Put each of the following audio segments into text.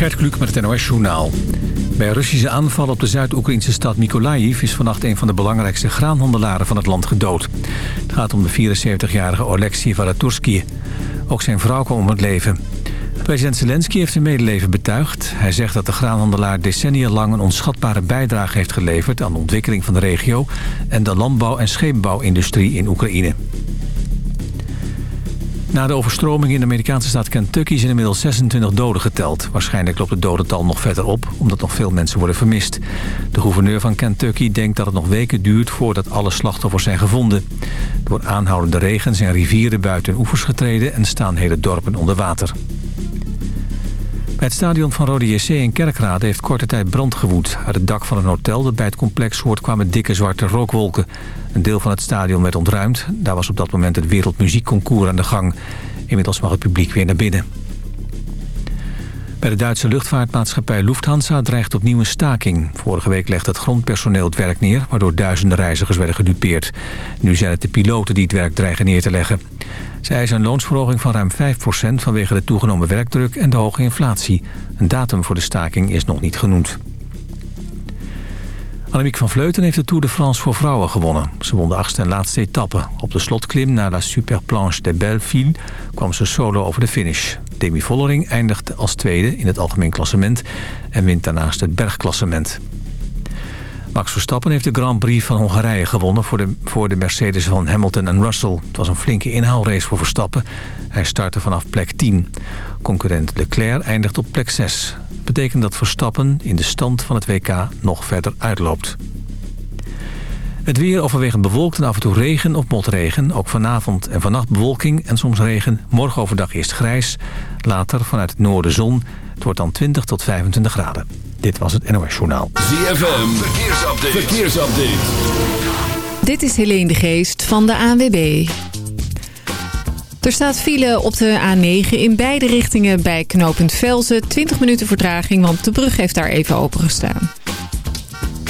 Gert met het NOS-journaal. Bij Russische aanval op de Zuid-Oekraïnse stad Mykolaiv... is vannacht een van de belangrijkste graanhandelaren van het land gedood. Het gaat om de 74-jarige Oleksiy Valatursky. Ook zijn vrouw kwam om het leven. President Zelensky heeft zijn medeleven betuigd. Hij zegt dat de graanhandelaar decennia lang een onschatbare bijdrage heeft geleverd... aan de ontwikkeling van de regio en de landbouw- en scheepbouwindustrie in Oekraïne. Na de overstroming in de Amerikaanse staat Kentucky zijn inmiddels 26 doden geteld. Waarschijnlijk loopt het dodental nog verder op, omdat nog veel mensen worden vermist. De gouverneur van Kentucky denkt dat het nog weken duurt voordat alle slachtoffers zijn gevonden. Door aanhoudende regen zijn rivieren buiten oevers getreden en staan hele dorpen onder water. Het stadion van Rode JC in Kerkrade heeft korte tijd brand gewoed. Uit het dak van een hotel dat bij het complex hoort kwamen dikke zwarte rookwolken. Een deel van het stadion werd ontruimd. Daar was op dat moment het Wereldmuziekconcours aan de gang. Inmiddels mag het publiek weer naar binnen. Bij de Duitse luchtvaartmaatschappij Lufthansa dreigt opnieuw een staking. Vorige week legde het grondpersoneel het werk neer... waardoor duizenden reizigers werden gedupeerd. Nu zijn het de piloten die het werk dreigen neer te leggen. Zij eisen een loonsverhoging van ruim 5% vanwege de toegenomen werkdruk en de hoge inflatie. Een datum voor de staking is nog niet genoemd. Annemiek van Vleuten heeft de Tour de France voor vrouwen gewonnen. Ze won de achtste en laatste etappe. Op de slotklim naar la Superplanche de Belleville kwam ze solo over de finish. Demi Vollering eindigde als tweede in het algemeen klassement... en wint daarnaast het bergklassement. Max Verstappen heeft de Grand Prix van Hongarije gewonnen... voor de, voor de Mercedes van Hamilton en Russell. Het was een flinke inhaalrace voor Verstappen. Hij startte vanaf plek 10. Concurrent Leclerc eindigt op plek 6. Dat betekent dat Verstappen in de stand van het WK nog verder uitloopt. Het weer overwegend bewolkt en af en toe regen of motregen. Ook vanavond en vannacht bewolking en soms regen. Morgen overdag eerst grijs. Later vanuit het noorden zon. Het wordt dan 20 tot 25 graden. Dit was het NOS Journaal. ZFM, verkeersupdate. verkeersupdate. Dit is Helene de Geest van de ANWB. Er staat file op de A9 in beide richtingen bij knooppunt Velzen. 20 minuten vertraging, want de brug heeft daar even opengestaan.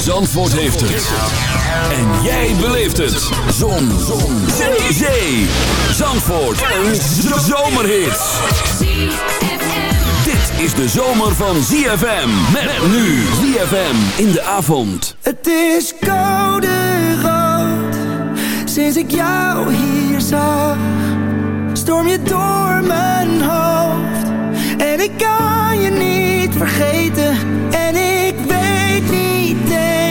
Zandvoort heeft het. En jij beleeft het. Zon. Zon. Zee. Zee. Zandvoort. Een zomerhit. Dit is de zomer van ZFM. Met nu ZFM in de avond. Het is koude rood. Sinds ik jou hier zag. Storm je door mijn hoofd. En ik kan je niet vergeten.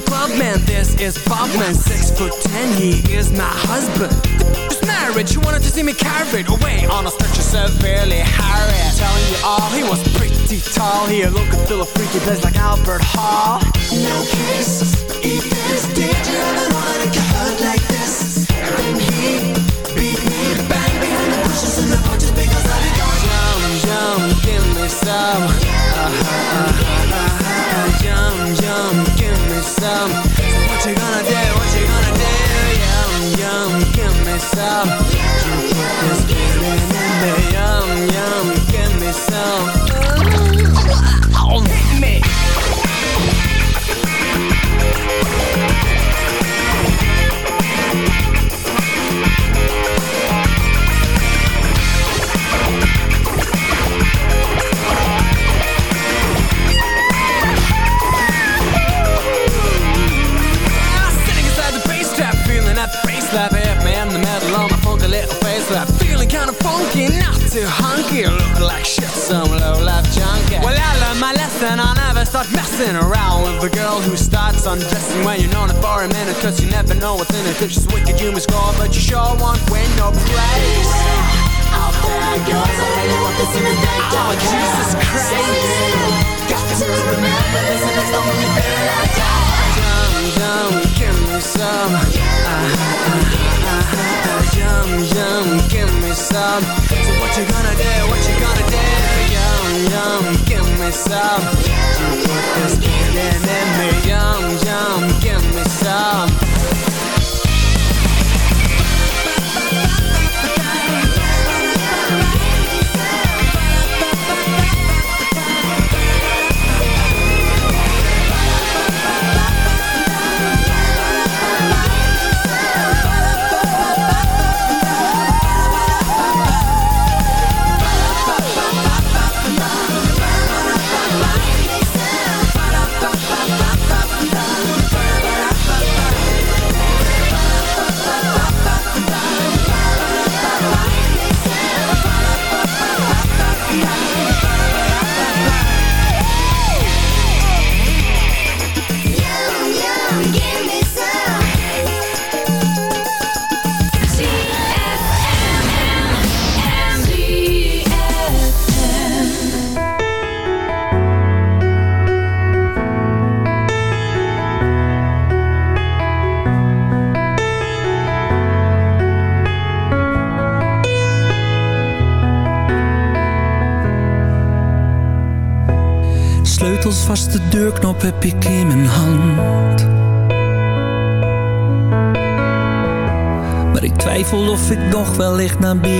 the club, man. This is Bob, man. Six foot ten. He is my husband." Just married. She wanted to see me carried away on a stretcher severely harried. Telling you all, he was pretty tall. He looked and feel a freaky place like Albert Hall. No kiss, eat this. Did you that it could hurt like this? Then he beat me bang behind the bushes in the just because I did going Yum, yum, give me some uh-huh, uh-huh, some. What you gonna do, what you gonna do? Yum, yum, give me some. You put this feeling in me Yum, yum, give me some funky, not too hunky. Look like shit, some low-life junkie. Well, I learned my lesson, I'll never start messing around With a girl who starts undressing when you're known her for a minute Cause you never know what's in it. If she's wicked, you must score But you sure won't win no praise Out there goes, I really want this in the day Oh, Jesus Christ. Got to remember this and it's the only thing I got Yum, give me some. Uh-huh, uh-huh, uh-huh. Yum, yum, give me some. So what you gonna do, what you gonna do? Yum, yum, give me some. You put this feeling in me. Yum, yum, give me some heb ik in mijn hand. Maar ik twijfel of ik nog wellicht naar binnen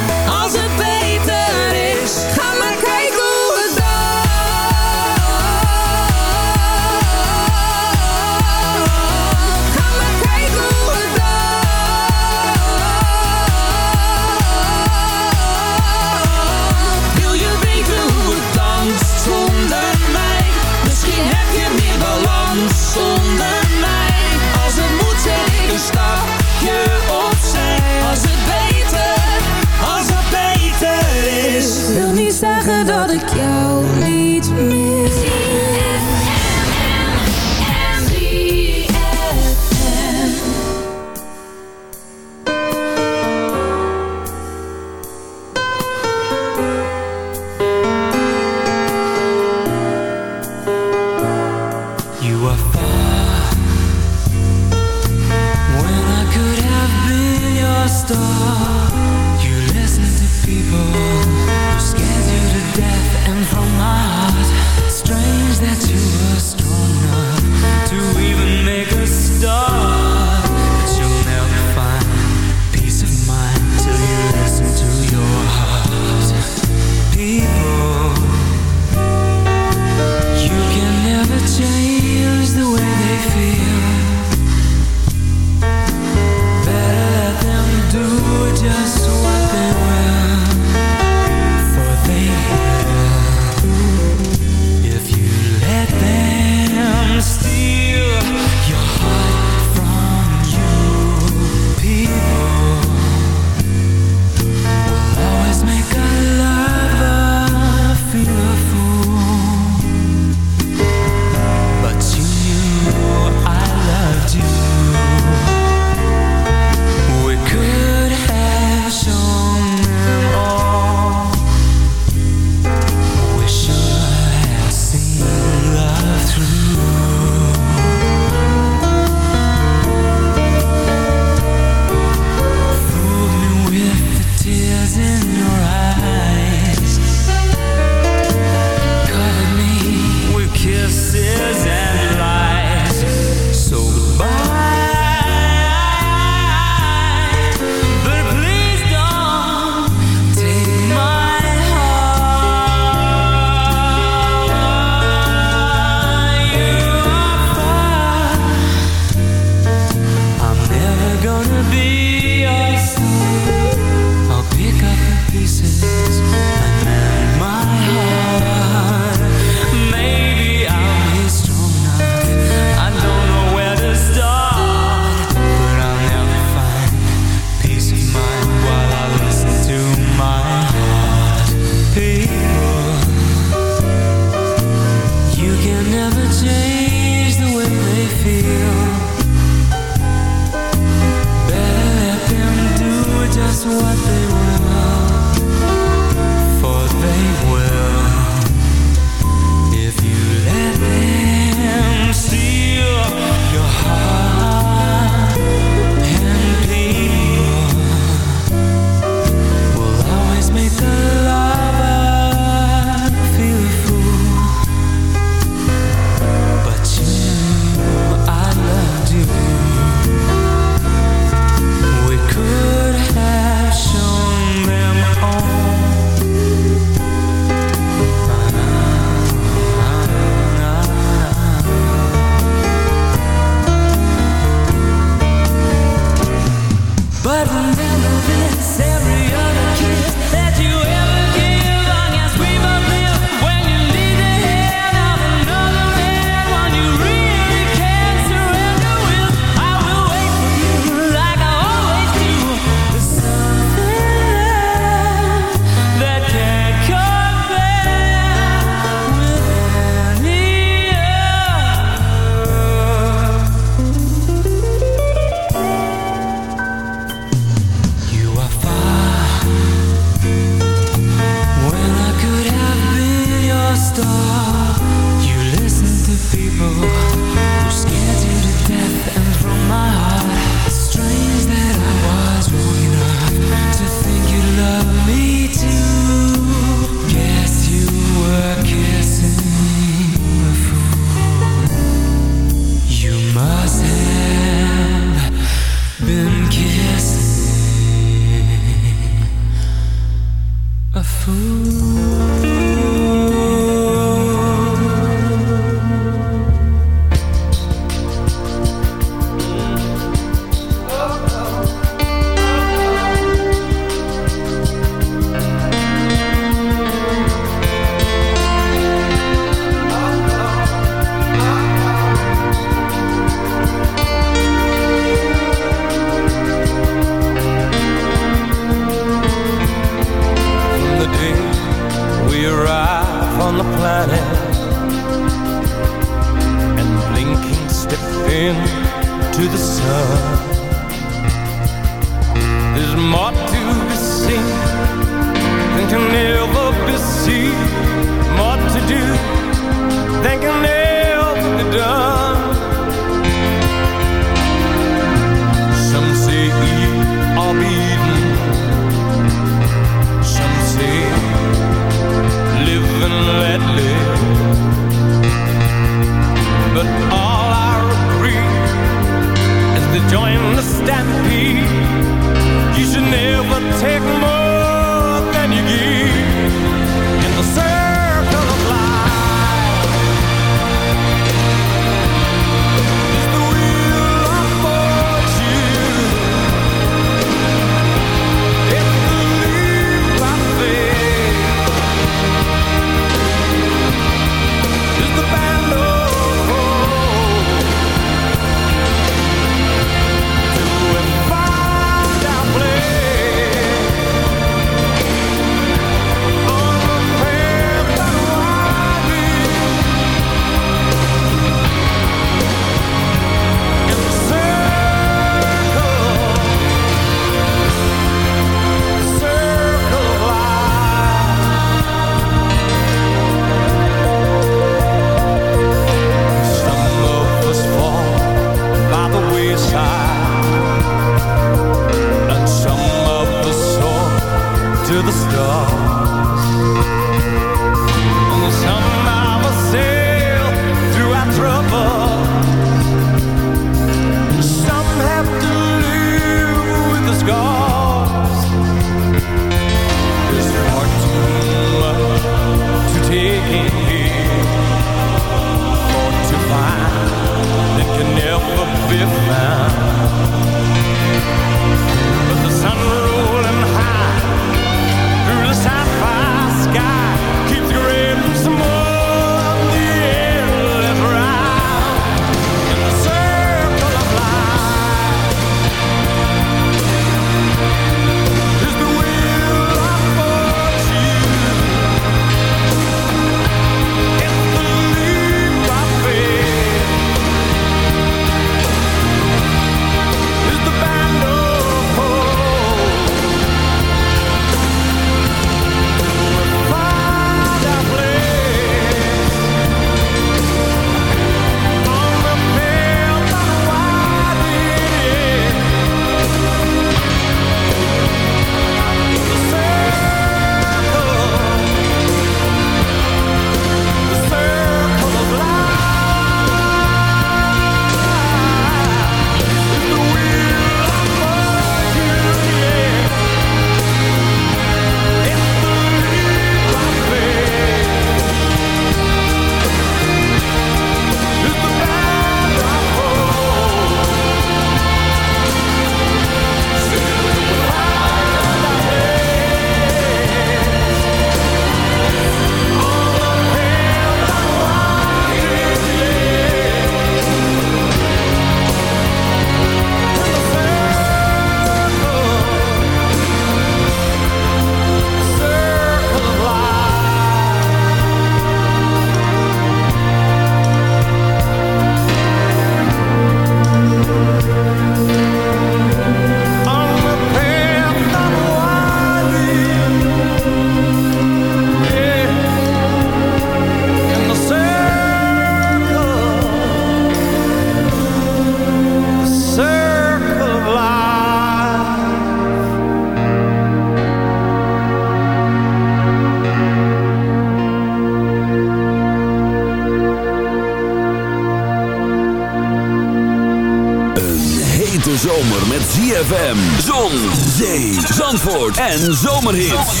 And Zomerhits.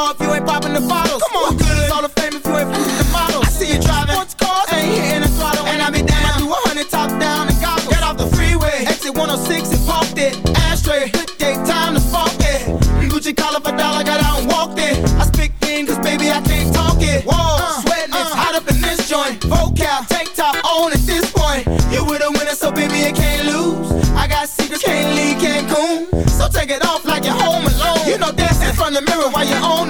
car if you ain't popping the bottles. Come on, good. It's all the fame if you ain't flipping the models. I see you driving sports cars, ain't hitting a throttle, and I be down. I do hundred top down and goggles. Get off the freeway, exit 106 and parked it. Ashtray, good day, time to fuck it. Gucci collar for dollar, got out and walked it. I speak thin, cause baby I can't talk it. Whoa, uh, sweating, uh, hot up in this joint. Vocal, tank top on at this point. You with a winner, so baby it can't lose. I got secrets, can't leave Cancun. So take it off like you're home alone. You know, dancing in front of the mirror while you're on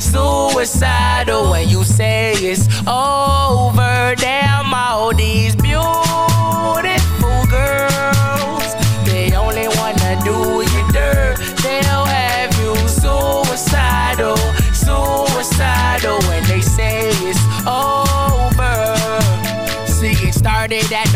Suicidal. When you say it's over,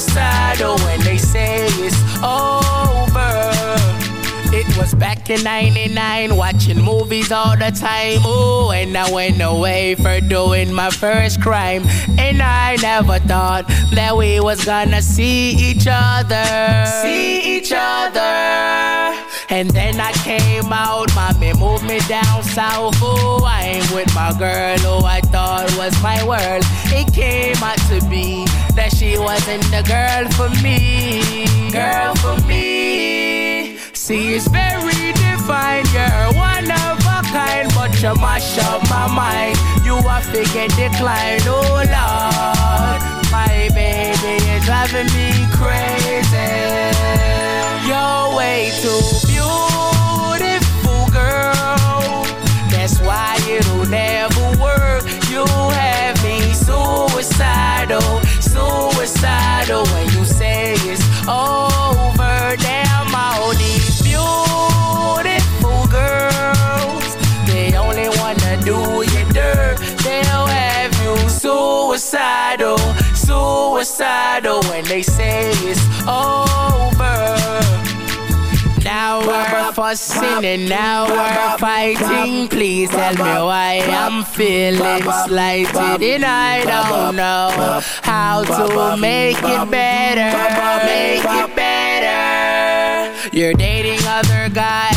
suicidal. When they say it's over. It was back in 99, watching movies all the time. Oh, and I went away for doing my first crime. And I never thought that we was gonna see each other. See each other. And then I came out, mommy moved me down south. Oh, I ain't with my girl who I thought was my world. It came out to be that she wasn't the girl for me. Girl for me. See, it's very divine. You're one of a kind, but you mash up my mind. You are figure decline, oh Lord. My baby is driving me crazy. You're way too That's why it'll never work. You have me suicidal, suicidal. When you say it's over, damn all these beautiful girls. They only wanna do you dirt. They'll have you suicidal, suicidal. When they say it's over. Now we're fussing and now we're fighting. Please tell me why I'm feeling slighted and I don't know how to make it better. Make it better. You're dating other guys,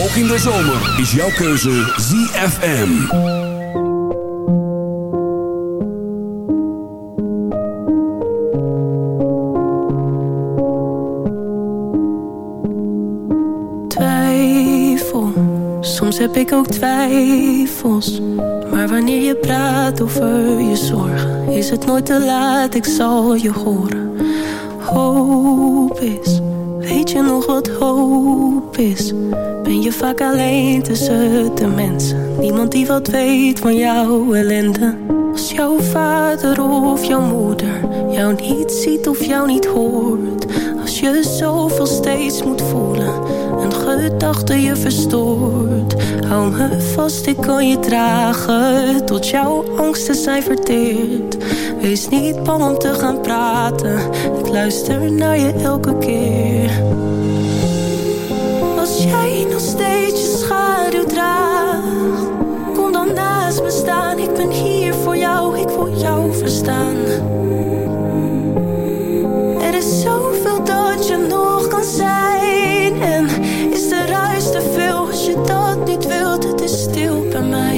Ook in de zomer is jouw keuze ZFM. Twijfel, soms heb ik ook twijfels. Maar wanneer je praat over je zorgen, is het nooit te laat, ik zal je horen. Hoop is, weet je nog wat hoop is? Ben je vaak alleen tussen de mensen, niemand die wat weet van jouw ellende. Als jouw vader of jouw moeder jou niet ziet of jou niet hoort. Als je zoveel steeds moet voelen, een gedachte je verstoort. Hou me vast, ik kan je dragen, tot jouw angsten zijn verteerd. Wees niet bang om te gaan praten, ik luister naar je elke keer. Als jij nog steeds je schaduw draagt, kom dan naast me staan. Ik ben hier voor jou, ik wil jou verstaan. Er is zoveel dat je nog kan zijn. En is de ruis te veel als je dat niet wilt? Het is stil bij mij.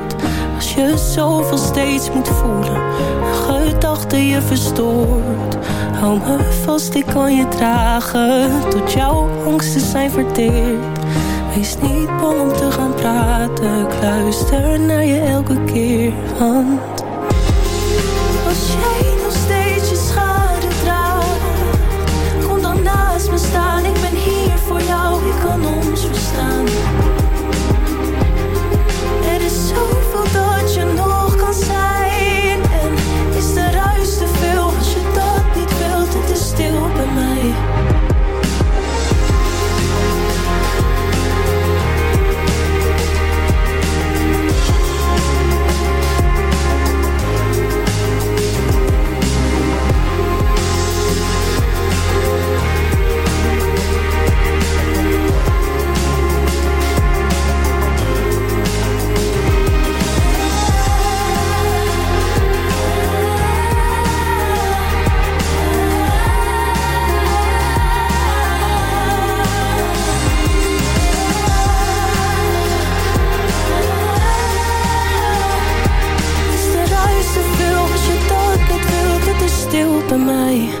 Als je zoveel steeds moet voelen, een gedachte je verstoort. Hou me vast, ik kan je dragen, tot jouw angsten zijn verteerd. Wees niet bang om te gaan praten, ik luister naar je elke keer. Want Am I?